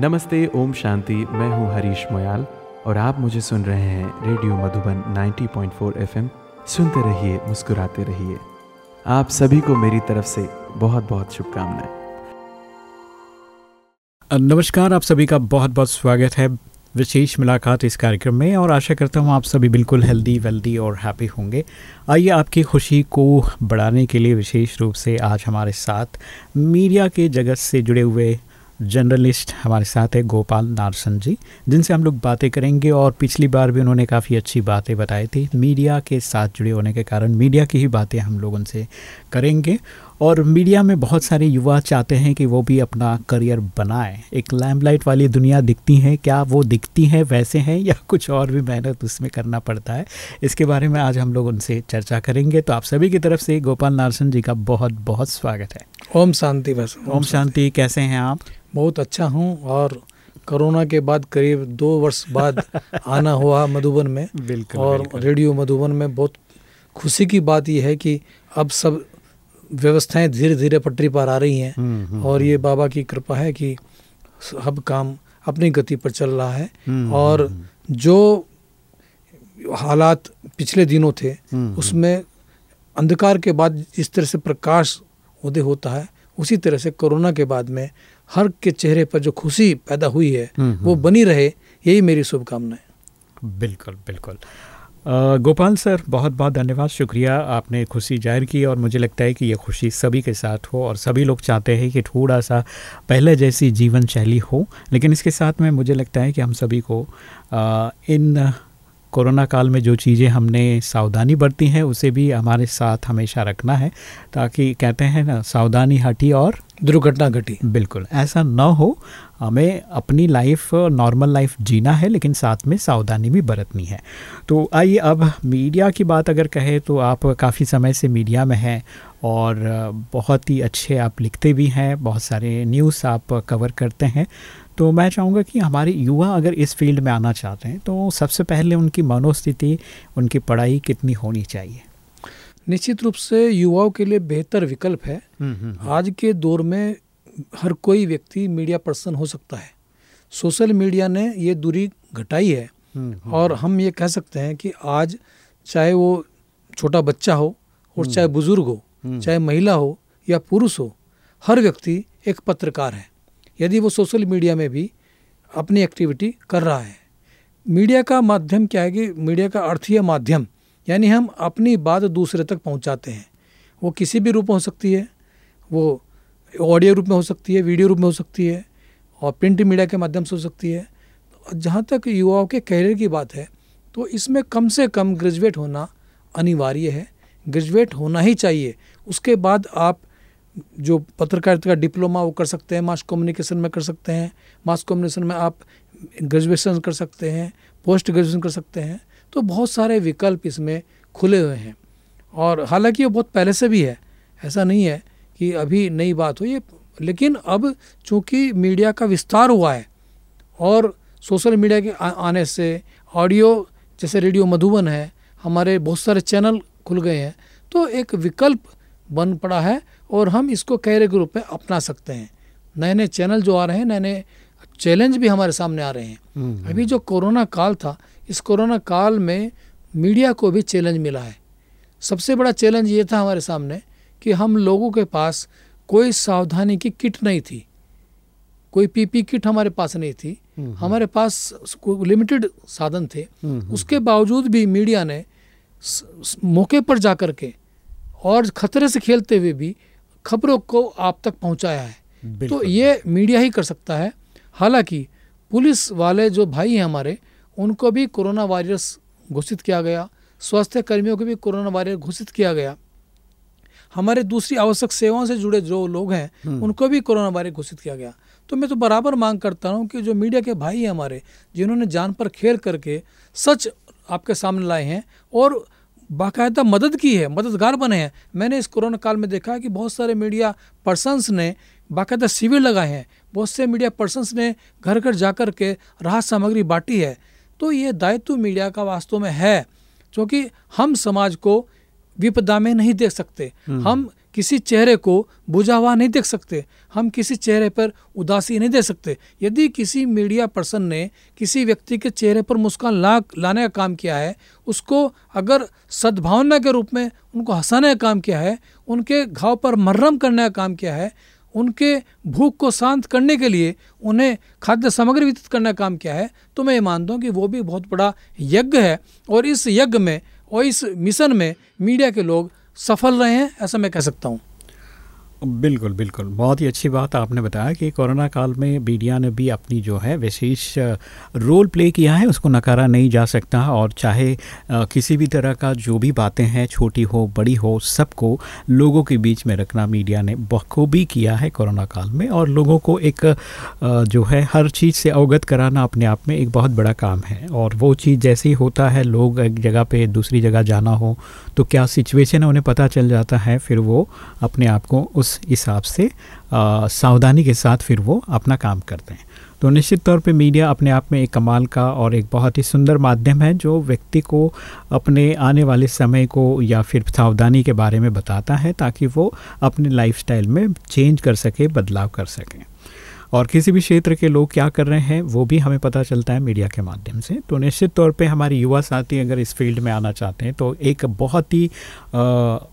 नमस्ते, ओम शांति। मैं हूँ हरीश मोयाल और आप मुझे सुन रहे हैं रेडियो मधुबन 90.4 एफएम। सुनते रहिए, मुस्कुराते रहिए। आप सभी को मेरी तरफ़ से बहुत बहुत शुभकामनाएँ नमस्कार, आप सभी का बहुत बहुत स्वागत है विशेष मुलाकात इस कार्यक्रम में और आशा करता हूँ आप सभी बिल्कुल हेल्दी वेल्दी और हैप्पी होंगे। आइए आपकी खुशी को बढ़ाने के लिए विशेष रूप से आज हमारे साथ मीडिया के जगत से जुड़े हुए जर्नलिस्ट हमारे साथ है गोपाल नारसन जी, जिनसे हम लोग बातें करेंगे और पिछली बार भी उन्होंने काफ़ी अच्छी बातें बताई थी। मीडिया के साथ जुड़े होने के कारण मीडिया की ही बातें हम लोग उनसे करेंगे और मीडिया में बहुत सारे युवा चाहते हैं कि वो भी अपना करियर बनाए। एक लैम्पलाइट वाली दुनिया दिखती है क्या वो दिखती है वैसे हैं या कुछ और भी मेहनत उसमें करना पड़ता है? इसके बारे में आज हम लोग उनसे चर्चा करेंगे। तो आप सभी की तरफ़ से गोपाल नारसन जी का बहुत बहुत स्वागत है। ओम शांति बस ओम शांति कैसे हैं आप? बहुत अच्छा हूँ और कोरोना के बाद करीब दो वर्ष बाद आना हुआ मधुबन में। बिल्कुल और बिल्कुल। रेडियो मधुबन में बहुत खुशी की बात यह है कि अब सब व्यवस्थाएँ धीरे धीरे पटरी पर आ रही हैं हम्म, हम्म, और ये बाबा की कृपा है कि सब काम अपनी गति पर चल रहा है हम्म, और जो हालात पिछले दिनों थे हम्म, उसमें अंधकार के बाद जिस तरह से प्रकाश उदय होता है उसी तरह से कोरोना के बाद में हर के चेहरे पर जो खुशी पैदा हुई है हम्म, वो बनी रहे यही मेरी शुभकामनाएँ। बिल्कुल बिल्कुल। गोपाल सर, बहुत बहुत धन्यवाद, शुक्रिया आपने खुशी ज़ाहिर की और मुझे लगता है कि ये खुशी सभी के साथ हो और सभी लोग चाहते हैं कि थोड़ा सा पहले जैसी जीवन शैली हो, लेकिन इसके साथ में मुझे लगता है कि हम सभी को इन कोरोना काल में जो चीज़ें हमने सावधानी बरती हैं उसे भी हमारे साथ हमेशा रखना है ताकि कहते हैं ना सावधानी हटी और दुर्घटना घटी। बिल्कुल ऐसा न हो हमें अपनी लाइफ नॉर्मल लाइफ जीना है लेकिन साथ में सावधानी भी बरतनी है। तो आइए अब मीडिया की बात अगर कहें तो आप काफ़ी समय से मीडिया में हैं और बहुत ही अच्छे आप लिखते भी हैं बहुत सारे न्यूज़ आप कवर करते हैं। तो मैं चाहूँगा कि हमारे युवा अगर इस फ़ील्ड में आना चाहते हैं तो सबसे पहले उनकी मनोस्थिति उनकी पढ़ाई कितनी होनी चाहिए? निश्चित रूप से युवाओं के लिए बेहतर विकल्प है। आज के दौर में हर कोई व्यक्ति मीडिया पर्सन हो सकता है। सोशल मीडिया ने ये दूरी घटाई है। और हम ये कह सकते हैं कि आज चाहे वो छोटा बच्चा हो और चाहे बुज़ुर्ग हो चाहे महिला हो या पुरुष हो हर व्यक्ति एक पत्रकार है। यदि वो सोशल मीडिया में भी अपनी एक्टिविटी कर रहा है। मीडिया का माध्यम क्या है कि मीडिया का अर्थ ही माध्यम, यानी हम अपनी बात दूसरे तक पहुंचाते हैं। वो किसी भी रूप में हो सकती है, वो ऑडियो रूप में हो सकती है, वीडियो रूप में हो सकती है, और प्रिंट मीडिया के माध्यम से हो सकती है। जहाँ तक युवाओं के कैरियर की बात है तो इसमें कम से कम ग्रेजुएट होना अनिवार्य है। ग्रेजुएट होना ही चाहिए। उसके बाद आप जो पत्रकारिता का डिप्लोमा वो कर सकते हैं, मास कम्युनिकेशन में कर सकते हैं, मास कम्युनिकेशन में आप ग्रेजुएशन कर सकते हैं, पोस्ट ग्रेजुएशन कर सकते हैं तो बहुत सारे विकल्प इसमें खुले हुए हैं। और हालाँकि ये बहुत पहले से भी है, ऐसा नहीं है कि अभी नई बात हो ये लेकिन अब चूँकि मीडिया का विस्तार हुआ है और सोशल मीडिया के आने से ऑडियो, जैसे रेडियो मधुबन है, हमारे बहुत सारे चैनल खुल गए हैं तो एक विकल्प बन पड़ा है और हम इसको कैरियर के रूप में अपना सकते हैं। नए नए चैनल जो आ रहे हैं नए नए चैलेंज भी हमारे सामने आ रहे हैं। अभी जो कोरोना काल था इस कोरोना काल में मीडिया को भी चैलेंज मिला है। सबसे बड़ा चैलेंज ये था हमारे सामने कि हम लोगों के पास कोई सावधानी की किट नहीं थी। कोई पीपी किट हमारे पास नहीं थी। हमारे पास लिमिटेड साधन थे। उसके बावजूद भी मीडिया ने मौके पर जाकर के और खतरे से खेलते हुए भी खबरों को आप तक पहुँचाया है। तो ये मीडिया ही कर सकता है। हालाँकि पुलिस वाले जो भाई हैं हमारे उनको भी कोरोना वायरस घोषित किया गया। स्वास्थ्य कर्मियों को भी कोरोना वायरस घोषित किया गया। हमारे दूसरी आवश्यक सेवाओं से जुड़े जो लोग हैं उनको भी कोरोना वायरस घोषित किया गया। तो मैं तो बराबर मांग करता हूँ कि जो मीडिया के भाई हैं हमारे जिन्होंने जान पर खेल करके सच आपके सामने लाए हैं और बाकायदा मदद की है मददगार बने हैं। मैंने इस कोरोना काल में देखा है कि बहुत सारे मीडिया पर्सनस ने बाकायदा शिविर लगाए हैं। बहुत से मीडिया पर्सनस ने घर घर जा कर के राहत सामग्री बांटी है। तो ये दायित्व मीडिया का वास्तव में है क्योंकि हम समाज को विपदा में नहीं देख सकते। हम किसी चेहरे को बुझा हुआ नहीं देख सकते। हम किसी चेहरे पर उदासी नहीं दे सकते। यदि किसी मीडिया पर्सन ने किसी व्यक्ति के चेहरे पर मुस्कान ला, लाने का काम किया है, उसको अगर सद्भावना के रूप में उनको हंसाने का काम किया है, उनके घाव पर मर्रम करने का काम किया है, उनके भूख को शांत करने के लिए उन्हें खाद्य सामग्री वितरित करने का काम किया है तो मैं ये मानता हूँ कि वो भी बहुत बड़ा यज्ञ है। और इस यज्ञ में और इस मिशन में मीडिया के लोग सफल रहे हैं ऐसा मैं कह सकता हूँ। बिल्कुल बिल्कुल। बहुत ही अच्छी बात आपने बताया कि कोरोना काल में मीडिया ने भी अपनी जो है विशेष रोल प्ले किया है, उसको नकारा नहीं जा सकता और चाहे किसी भी तरह का जो भी बातें हैं, छोटी हो, बड़ी हो, सबको लोगों के बीच में रखना मीडिया ने बखूबी किया है कोरोना काल में और लोगों को एक जो है हर चीज़ से अवगत कराना अपने आप में एक बहुत बड़ा काम है। और वो चीज़ जैसे ही होता है, लोग एक जगह पर दूसरी जगह जाना हो तो क्या सिचुएशन है, उन्हें पता चल जाता है, फिर वो अपने आप को उस हिसाब से सावधानी के साथ फिर वो अपना काम करते हैं। तो निश्चित तौर पे मीडिया अपने आप में एक कमाल का और एक बहुत ही सुंदर माध्यम है, जो व्यक्ति को अपने आने वाले समय को या फिर सावधानी के बारे में बताता है, ताकि वो अपने लाइफस्टाइल में चेंज कर सके, बदलाव कर सकें। और किसी भी क्षेत्र के लोग क्या कर रहे हैं वो भी हमें पता चलता है मीडिया के माध्यम से। तो निश्चित तौर पे हमारे युवा साथी अगर इस फ़ील्ड में आना चाहते हैं तो एक बहुत ही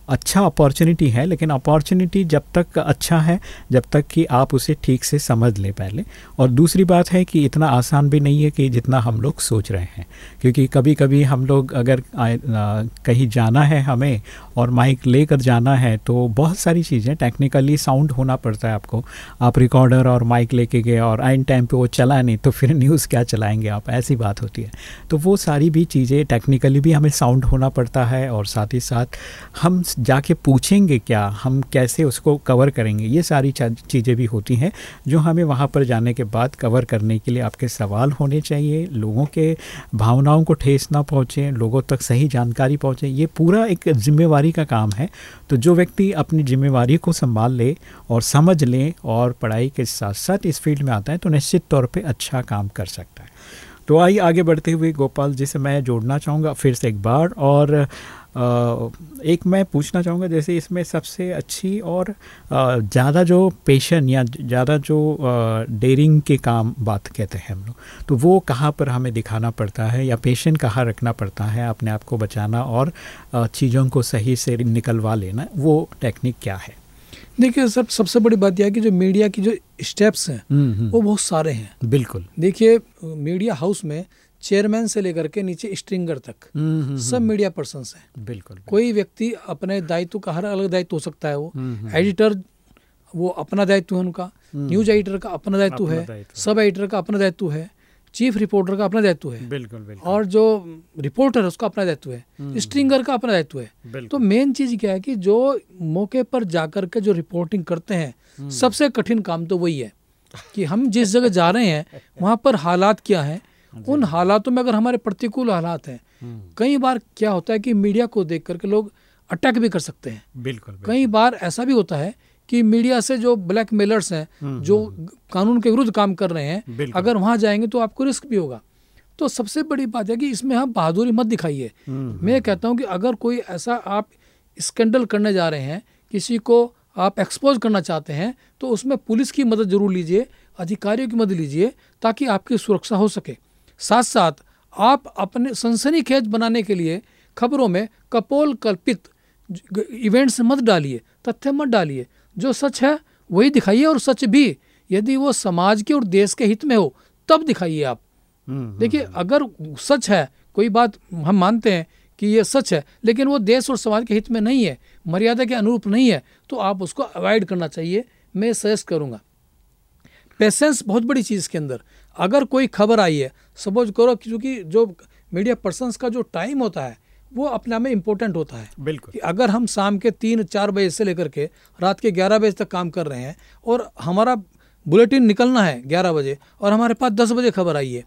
अच्छा अपॉर्चुनिटी है लेकिन अपॉर्चुनिटी जब तक अच्छा है जब तक कि आप उसे ठीक से समझ लें पहले। और दूसरी बात है कि इतना आसान भी नहीं है कि जितना हम लोग सोच रहे हैं क्योंकि कभी कभी हम लोग अगर आ, आ, कहीं जाना है हमें और माइक लेकर जाना है तो बहुत सारी चीज़ें टेक्निकली साउंड होना पड़ता है आपको। आप रिकॉर्डर और माइक लेके गए और आइन टाइम पे वो चला नहीं तो फिर न्यूज़ क्या चलाएँगे आप? ऐसी बात होती है। तो वो सारी भी चीज़ें टेक्निकली भी हमें साउंड होना पड़ता है और साथ ही साथ हम जाके पूछेंगे क्या, हम कैसे उसको कवर करेंगे? ये सारी चीज़ें भी होती हैं जो हमें वहाँ पर जाने के बाद कवर करने के लिए आपके सवाल होने चाहिए, लोगों के भावनाओं को ठेस ना पहुँचे, लोगों तक सही जानकारी पहुँचे। ये पूरा एक जिम्मेवारी का काम है तो जो व्यक्ति अपनी जिम्मेवारी को संभाल ले और समझ ले और पढ़ाई के साथ साथ इस फ़ील्ड में आता है तो निश्चित तौर पर अच्छा काम कर सकता है। तो आइए आगे बढ़ते हुए गोपाल जी से मैं जोड़ना चाहूँगा, फिर से एक बार और एक मैं पूछना चाहूँगा जैसे इसमें सबसे अच्छी और ज़्यादा जो पेशन या ज़्यादा जो डेयरिंग के काम बात कहते हैं हम लोग तो वो कहाँ पर हमें दिखाना पड़ता है या पेशन कहाँ रखना पड़ता है अपने आप को बचाना और चीज़ों को सही से निकलवा लेना वो टेक्निक क्या है? देखिए सब सबसे बड़ी बात यह है कि जो मीडिया की जो स्टेप्स हैं हम्म, हम्म। वो बहुत सारे हैं। बिल्कुल। देखिए मीडिया हाउस में चेयरमैन से लेकर के नीचे स्ट्रिंगर तक। हम्म, सब मीडिया पर्सन है। बिल्कुल कोई व्यक्ति अपने दायित्व का हर अलग दायित्व हो सकता है वो। एडिटर वो अपना दायित्व है उनका। न्यूज़ एडिटर का अपना दायित्व है। सब एडिटर का अपना दायित्व है। चीफ रिपोर्टर का अपना दायित्व है। बिल्कुल बिल्कुल। और जो रिपोर्टर है उसका अपना दायित्व है। स्ट्रिंगर हम्म। का अपना दायित्व है। तो मेन चीज़ क्या है कि जो मौके पर जाकर के जो रिपोर्टिंग करते हैं हम्म। सबसे कठिन काम तो वही है कि हम जिस जगह जा रहे हैं वहाँ पर हालात क्या है उन हालातों में अगर हमारे प्रतिकूल हालात हैं हम्म। कई बार क्या होता है कि मीडिया को देख करके लोग अटैक भी कर सकते हैं। बिल्कुल, बिल्कुल। कई बार ऐसा भी होता है कि मीडिया से जो ब्लैक मेलर्स हैं हम्म, जो हम्म, कानून के विरुद्ध काम कर रहे हैं अगर वहाँ जाएँगे तो आपको रिस्क भी होगा। तो सबसे बड़ी बात है कि इसमें हम बहादुरी मत दिखाइए। मैं कहता हूँ कि अगर कोई ऐसा आप स्कैंडल करने जा रहे हैं किसी को आप एक्सपोज करना चाहते हैं तो उसमें पुलिस की मदद ज़रूर लीजिए अधिकारियों की मदद लीजिए ताकि आपकी सुरक्षा हो सके। साथ साथ आप अपने सनसनी सनसनीखेज बनाने के लिए खबरों में कपोल कल्पित इवेंट्स मत डालिए तथ्य मत डालिए। जो सच है वही दिखाइए और सच भी। यदि वो समाज के और देश के हित में हो तब दिखाइए आप। हम्म, हम्म, देखिए हम्म। अगर सच है कोई बात हम मानते हैं कि ये सच है लेकिन वो देश और समाज के हित में नहीं है मर्यादा के अनुरूप नहीं है तो आप उसको अवॉइड करना चाहिए। मैं सजेस्ट करूँगा। पेशेंस बहुत बड़ी चीज़ के अंदर। अगर कोई खबर आई है सपोज़ करो क्योंकि जो मीडिया पर्सनस का जो टाइम होता है वो अपने में इम्पोर्टेंट होता है। बिल्कुल। कि अगर हम शाम के तीन चार बजे से लेकर के रात के ग्यारह बजे तक काम कर रहे हैं और हमारा बुलेटिन निकलना है ग्यारह बजे और हमारे पास दस बजे खबर आई है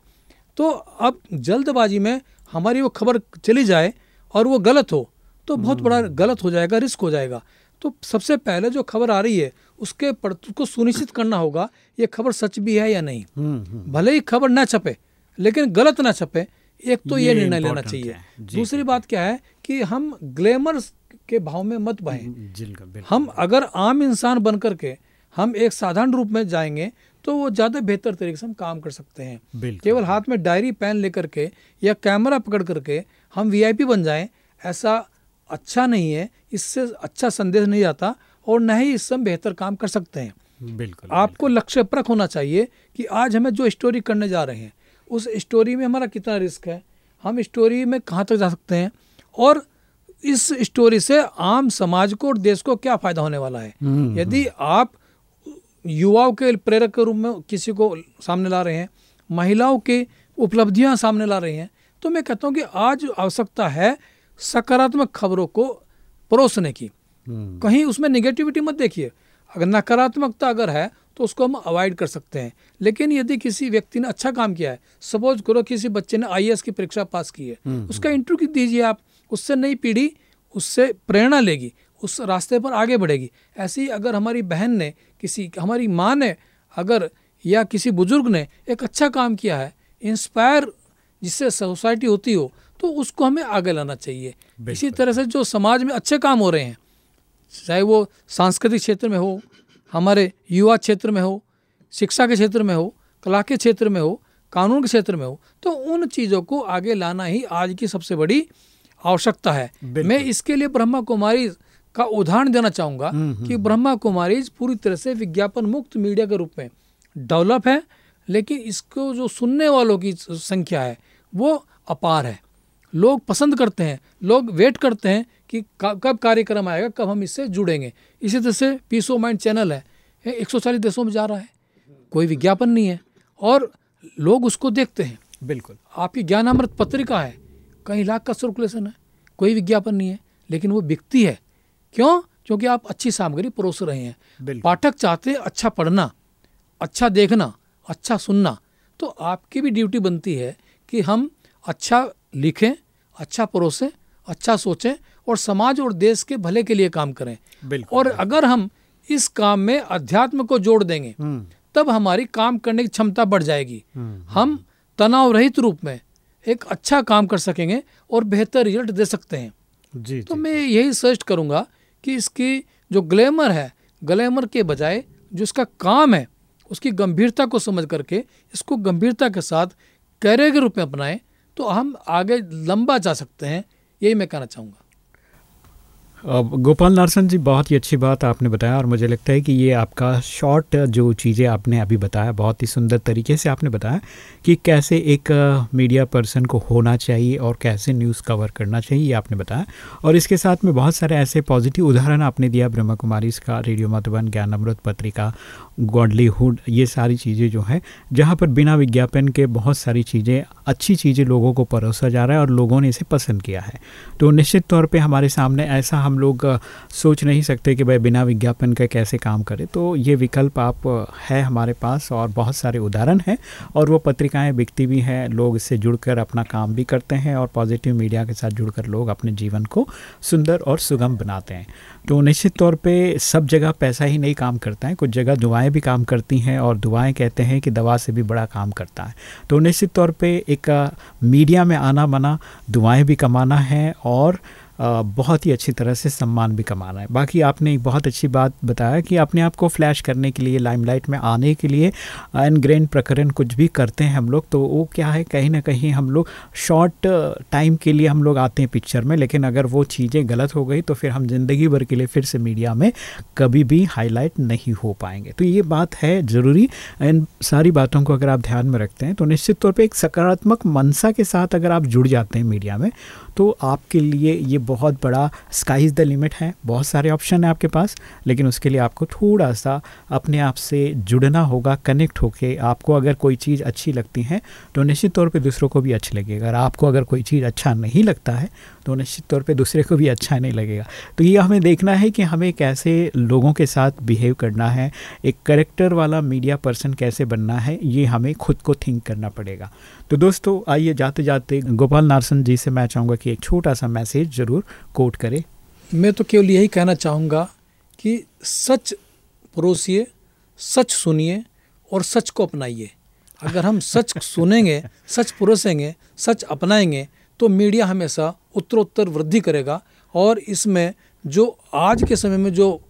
तो अब जल्दबाजी में हमारी वो खबर चली जाए और वो गलत हो तो बहुत बड़ा हम्म। गलत हो जाएगा रिस्क हो जाएगा। तो सबसे पहले जो खबर आ रही है उसके उसको सुनिश्चित करना होगा ये खबर सच भी है या नहीं। हम्म, हम्म। भले ही खबर ना छपे लेकिन गलत ना छपे एक तो ये, ये निर्णय लेना चाहिए। दूसरी बात क्या है कि हम ग्लैमर के भाव में मत बहें। हम अगर आम इंसान बन करके हम एक साधारण रूप में जाएँगे तो वो ज़्यादा बेहतर तरीके से हम काम कर सकते हैं। केवल हाथ में डायरी पेन लेकर के या कैमरा पकड़ करके हम वीआईपी बन जाएँ ऐसा अच्छा नहीं है इससे अच्छा संदेश नहीं आता और न ही इससे हम बेहतर काम कर सकते हैं। बिल्कुल आपको लक्ष्य परख होना चाहिए कि आज हमें जो स्टोरी करने जा रहे हैं उस स्टोरी में हमारा कितना रिस्क है हम स्टोरी में कहाँ तक जा सकते हैं और इस स्टोरी से आम समाज को और देश को क्या फ़ायदा होने वाला है। हम्म, यदि हम्म। आप युवाओं के प्रेरक के रूप में किसी को सामने ला रहे हैं महिलाओं की उपलब्धियाँ सामने ला रहे हैं तो मैं कहता हूँ कि आज आवश्यकता है सकारात्मक खबरों को परोसने की। हम्म। कहीं उसमें निगेटिविटी मत देखिए। अगर नकारात्मकता अगर है तो उसको हम अवॉइड कर सकते हैं। लेकिन यदि किसी व्यक्ति ने अच्छा काम किया है सपोज़ करो किसी बच्चे ने आईएएस की परीक्षा पास की है हम्म, उसका इंटरव्यू दीजिए आप उससे नई पीढ़ी उससे प्रेरणा लेगी उस रास्ते पर आगे बढ़ेगी। ऐसे ही अगर हमारी बहन ने किसी हमारी माँ ने अगर या किसी बुज़ुर्ग ने एक अच्छा काम किया है इंस्पायर जिससे सोसाइटी होती हो तो उसको हमें आगे लाना चाहिए। इसी तरह से जो समाज में अच्छे काम हो रहे हैं चाहे वो सांस्कृतिक क्षेत्र में हो हमारे युवा क्षेत्र में हो शिक्षा के क्षेत्र में हो कला के क्षेत्र में हो कानून के क्षेत्र में हो तो उन चीज़ों को आगे लाना ही आज की सबसे बड़ी आवश्यकता है। मैं इसके लिए ब्रह्मा कुमारी का उदाहरण देना चाहूँगा हम्म, हम्म, कि। ब्रह्मा कुमारी पूरी तरह से विज्ञापन मुक्त मीडिया के रूप में डेवलप है लेकिन इसको जो सुनने वालों की संख्या है वो अपार है। लोग पसंद करते हैं लोग वेट करते हैं कि कब कार्यक्रम आएगा कब हम इससे जुड़ेंगे। इसी तरह से पीस ऑफ़ माइंड चैनल है। एक सौ चालीस देशों में जा रहा है। कोई विज्ञापन नहीं है। और लोग उसको देखते हैं। बिल्कुल। आपकी ज्ञान अमृत पत्रिका है। कई लाख का सर्कुलेशन है। कोई विज्ञापन नहीं है। लेकिन वो बिकती है। क्यों? क्योंकि आप अच्छी सामग्री परोस रहे हैं। पाठक चाहते हैं अच्छा पढ़ना अच्छा देखना अच्छा सुनना। तो आपकी भी ड्यूटी बनती है कि हम अच्छा लिखें अच्छा परोसें अच्छा सोचें और समाज और देश के भले के लिए काम करें। और अगर हम इस काम में अध्यात्म को जोड़ देंगे हम्म। तब हमारी काम करने की क्षमता बढ़ जाएगी। हम्म। हम तनाव रहित रूप में एक अच्छा काम कर सकेंगे और बेहतर रिज़ल्ट दे सकते हैं। जी, तो जी, मैं यही सजेस्ट करूँगा कि इसकी जो ग्लैमर है ग्लैमर के बजाय जो इसका काम है उसकी गंभीरता को समझ करके इसको गंभीरता के साथ कैरियर के रूप में अपनाएँ तो हम आगे लंबा जा सकते हैं यही मैं कहना चाहूँगा। गोपाल नारसन जी, बहुत ही अच्छी बात आपने बताया और मुझे लगता है कि ये आपका शॉर्ट जो चीज़ें आपने अभी बताया, बहुत ही सुंदर तरीके से आपने बताया कि कैसे एक मीडिया पर्सन को होना चाहिए और कैसे न्यूज़ कवर करना चाहिए, ये आपने बताया। और इसके साथ में बहुत सारे ऐसे पॉजिटिव उदाहरण आपने दिया, ब्रह्मा कुमारी इसका रेडियो मधुबन ज्ञान अमृत पत्रिका गॉडलीहुड ये सारी चीज़ें जो हैं, जहाँ पर बिना विज्ञापन के बहुत सारी चीज़ें, अच्छी चीज़ें लोगों को परोसा जा रहा है और लोगों ने इसे पसंद किया है। तो निश्चित तौर पर हमारे सामने ऐसा हम लोग सोच नहीं सकते कि भाई बिना विज्ञापन के कैसे काम करें। तो ये विकल्प आप है हमारे पास और बहुत सारे उदाहरण हैं और वो पत्रिकाएँ बिकती भी हैं। लोग इससे जुड़कर अपना काम भी करते हैं और पॉजिटिव मीडिया के साथ जुड़कर लोग अपने जीवन को सुंदर और सुगम बनाते हैं। तो निश्चित तौर पे सब जगह पैसा ही नहीं काम करता है, कुछ जगह दुआएँ भी काम करती हैं और दुआएँ कहते हैं कि दवा से भी बड़ा काम करता है। तो निश्चित तौर पे एक मीडिया में आना मना दुआएँ भी कमाना है और बहुत ही अच्छी तरह से सम्मान भी कमाना है। बाकी आपने एक बहुत अच्छी बात बताया कि अपने आप को फ्लैश करने के लिए, लाइमलाइट में आने के लिए अनग्रेन प्रकरण कुछ भी करते हैं हम लोग तो वो क्या है, कहीं ना कहीं हम लोग शॉर्ट टाइम के लिए हम लोग आते हैं पिक्चर में, लेकिन अगर वो चीज़ें गलत हो गई तो फिर हम ज़िंदगी भर के लिए फिर से मीडिया में कभी भी हाईलाइट नहीं हो पाएँगे। तो ये बात है ज़रूरी। इन सारी बातों को अगर आप ध्यान में रखते हैं तो निश्चित तौर पर एक सकारात्मक मनसा के साथ अगर आप जुड़ जाते हैं मीडिया में तो आपके लिए ये बहुत बड़ा स्काई इज़ द लिमिट है। बहुत सारे ऑप्शन हैं आपके पास, लेकिन उसके लिए आपको थोड़ा सा अपने आप से जुड़ना होगा कनेक्ट होके आपको अगर कोई चीज़ अच्छी लगती है तो निश्चित तौर पर दूसरों को भी अच्छी लगेगी। अगर आपको अगर कोई चीज़ अच्छा नहीं लगता है तो निश्चित तौर पे दूसरे को भी अच्छा नहीं लगेगा। तो ये हमें देखना है कि हमें कैसे लोगों के साथ बिहेव करना है एक करेक्टर वाला मीडिया पर्सन कैसे बनना है ये हमें खुद को थिंक करना पड़ेगा। तो दोस्तों आइए जाते जाते गोपाल नारसन जी से मैं चाहूँगा कि एक छोटा सा मैसेज ज़रूर कोट करें। मैं तो केवल यही कहना चाहूँगा कि सच परोसिए सच सुनिए और सच को अपनाइए। अगर हम सच सुनेंगे सच परोसेंगे सच अपनाएँगे तो मीडिया हमेशा उत्तरोत्तर वृद्धि करेगा और इसमें जो आज के समय में जो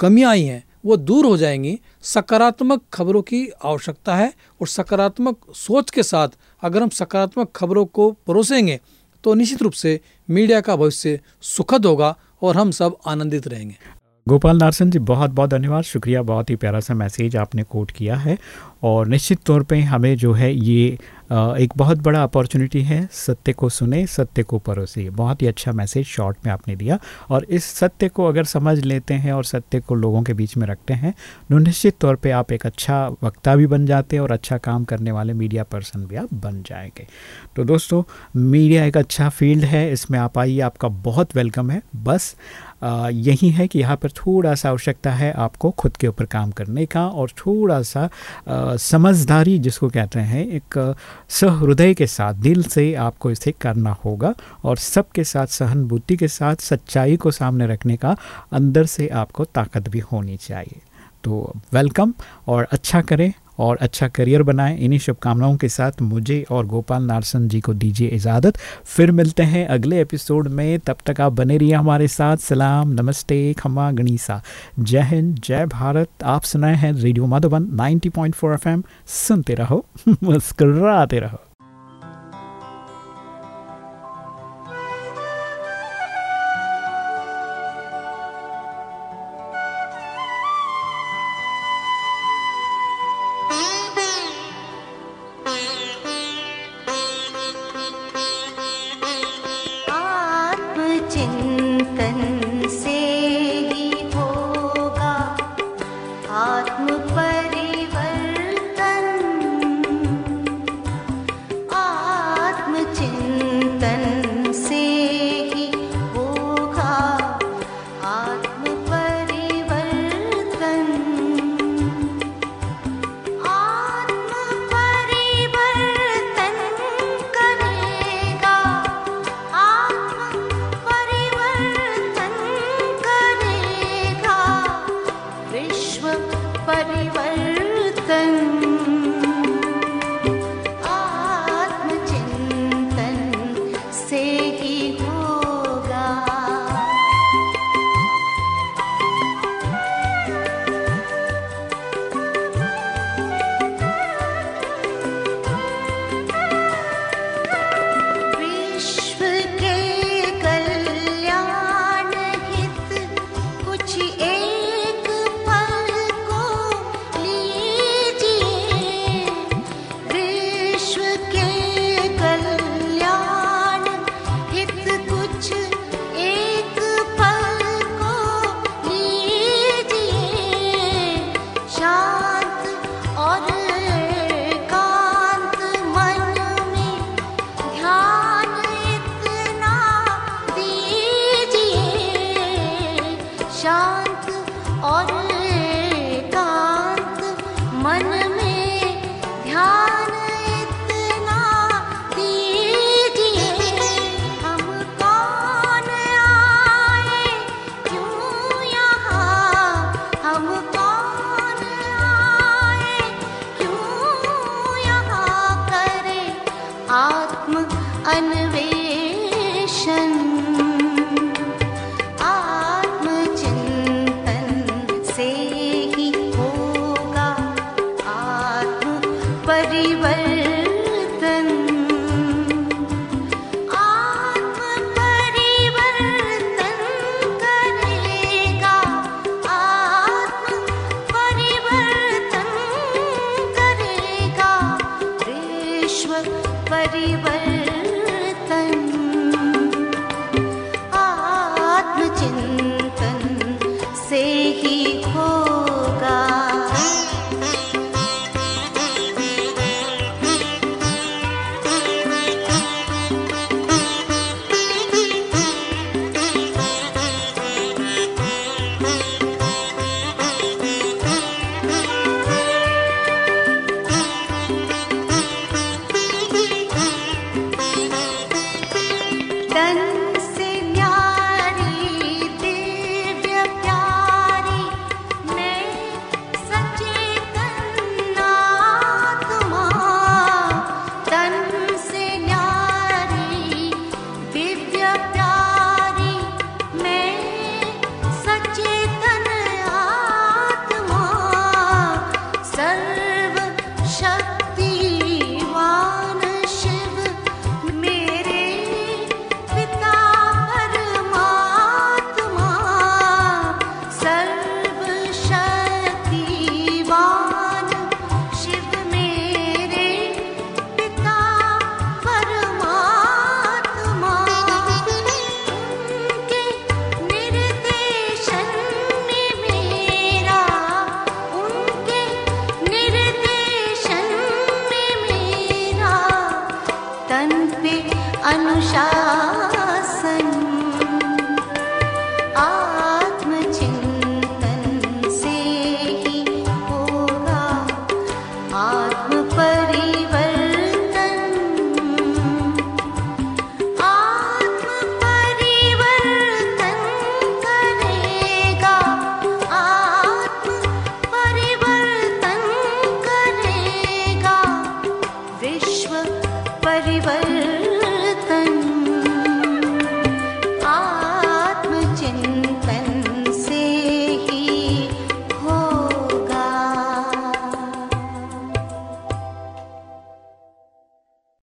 कमियाँ आई हैं, वो दूर हो जाएँगी। सकारात्मक खबरों की आवश्यकता है और सकारात्मक सोच के साथ अगर हम सकारात्मक खबरों को परोसेंगे तो निश्चित रूप से मीडिया का भविष्य सुखद होगा और हम सब आनंदित रहेंगे। गोपाल नारसन जी बहुत बहुत धन्यवाद। शुक्रिया, बहुत ही प्यारा सा मैसेज आपने कोट किया है। और निश्चित तौर पे हमें जो है ये एक बहुत बड़ा अपॉर्चुनिटी है सत्य को सुने, सत्य को परोसे। बहुत ही अच्छा मैसेज शॉर्ट में आपने दिया। और इस सत्य को अगर समझ लेते हैं और सत्य को लोगों के बीच में रखते हैं तो निश्चित तौर पे आप एक अच्छा वक्ता भी बन जाते हैं और अच्छा काम करने वाले मीडिया पर्सन भी आप बन जाएँगे। तो दोस्तों, मीडिया एक अच्छा फ़ील्ड है, इसमें आप आइए, आपका बहुत वेलकम है। बस यही है कि यहाँ पर थोड़ा सा आवश्यकता है आपको खुद के ऊपर काम करने का और थोड़ा सा समझदारी, जिसको कहते हैं, एक सहृदय के साथ, दिल से आपको इसे करना होगा और सबके साथ, सहानुभूति के साथ, सच्चाई को सामने रखने का अंदर से आपको ताकत भी होनी चाहिए। तो वेलकम और अच्छा करें। और अच्छा करियर बनाएँ। इन्हीं शुभकामनाओं के साथ मुझे और गोपाल नारसन जी को दीजिए इजाज़त। फिर मिलते हैं अगले एपिसोड में। तब तक आप बने रहिए हमारे साथ। सलाम, नमस्ते खमा गणिसा। जय हिंद, जय भारत। आप सुनाए हैं रेडियो माधवन 90.4 एफएम। सुनते रहो, मुस्कराते रहो।